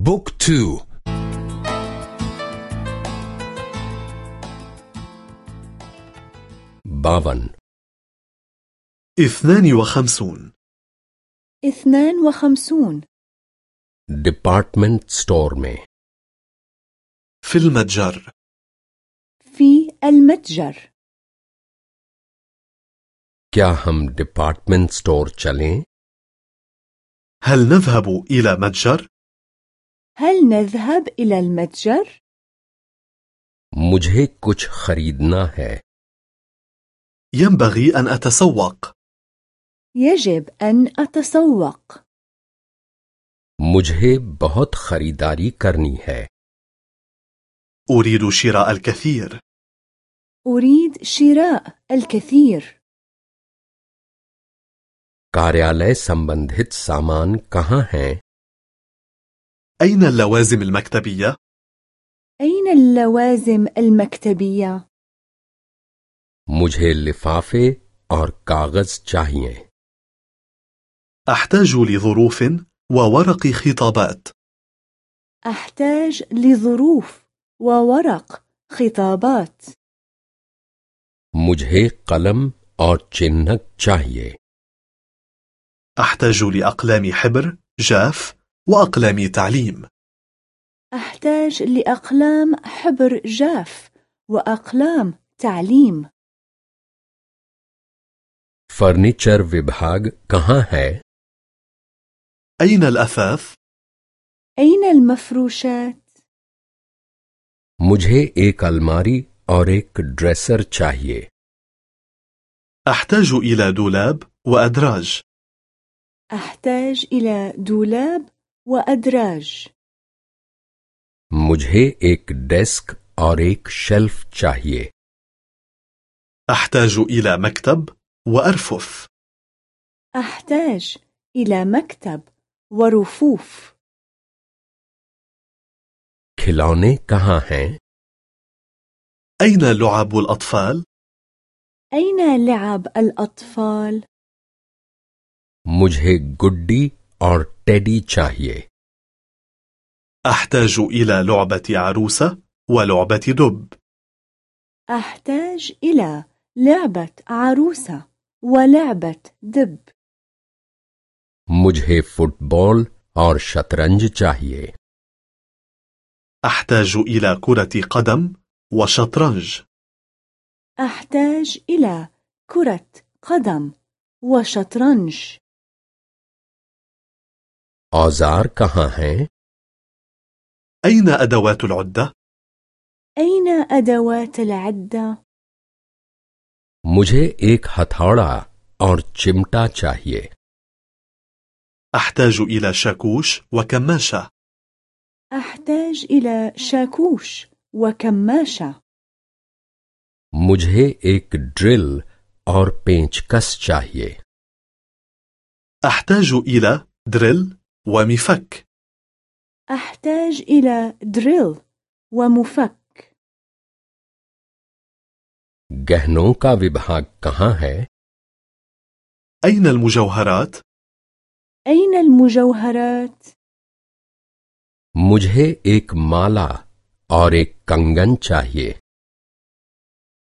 بوك تو باون اثنان وخمسون اثنان وخمسون department store में في المتجر في المتجر क्या हम डिपार्टमेंट स्टोर चलें هل نذهب إلى متجر؟ هل نذهب إلى المتجر؟ मुझे कुछ खरीदना है ينبغي أن أتسوق يجب أن أتسوق मुझे बहुत खरीदारी करनी है أريد شراء الكثير أريد شراء الكثير कार्यालय संबंधित सामान कहाँ हैं أين اللوازم المكتبية؟ أين اللوازم المكتبية؟ مجھے لفافے اور کاغذ چاہیے أحتاج لظروف وورق خطابات أحتاج لظروف وورق خطابات मुझे क़लम और चनक चाहिए أحتاج لأقلام حبر جاف وأقلام تعليم أحتاج لأقلام حبر جاف وأقلام تعليم फर्नीचर विभाग कहाँ है أين الأثاث؟ أين المفروشات؟ मुझे एक अलमारी और एक ड्रेसर चाहिए أحتاج إلى دولاب وأدراج أحتاج إلى دولاب وأدراج मुझे एक डेस्क और एक शेल्फ चाहिए أحتاج إلى مكتب وأرفف أحتاج إلى مكتب ورفوف खिलौने कहाँ हैं أين لعب الأطفال؟ أين لعب الأطفال؟ मुझे गुड्डी और टेडी चाहिए أحتاج إلى لعبة عروسة ولعبة دب أحتاج إلى لعبة عروسة ولعبة دب मुझे फुटबॉल और शतरंज चाहिए أحتاج إلى كرة قدم وشطرنج أحتاج إلى كرة قدم وشطرنج औजार कहाँ हैं أين أدوات العدة؟ أين أدوات العدة؟ मुझे एक हथौड़ा और चिमटा चाहिए أحتاج إلى شاكوش وكماشة أحتاج إلى شاكوش وكماشة मुझे एक ड्रिल और पेंचकस चाहिए أحتاج إلى دريل ومفك أحتاج إلى دريل ومفك गहनों का विभाग कहाँ है أين المجوهرات؟ أين المجوهرات؟ मुझे एक माला और एक कंगन चाहिए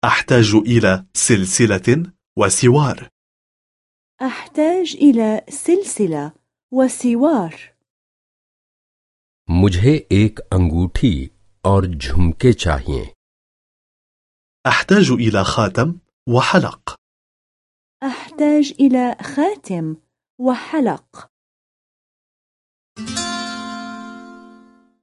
أحتاج إلى سلسلة وسوار أحتاج إلى سلسلة وسوار मुझे एक अंगूठी और झुमके चाहिए أحتاج إلى خاتم وحلق أحتاج إلى خاتم وحلق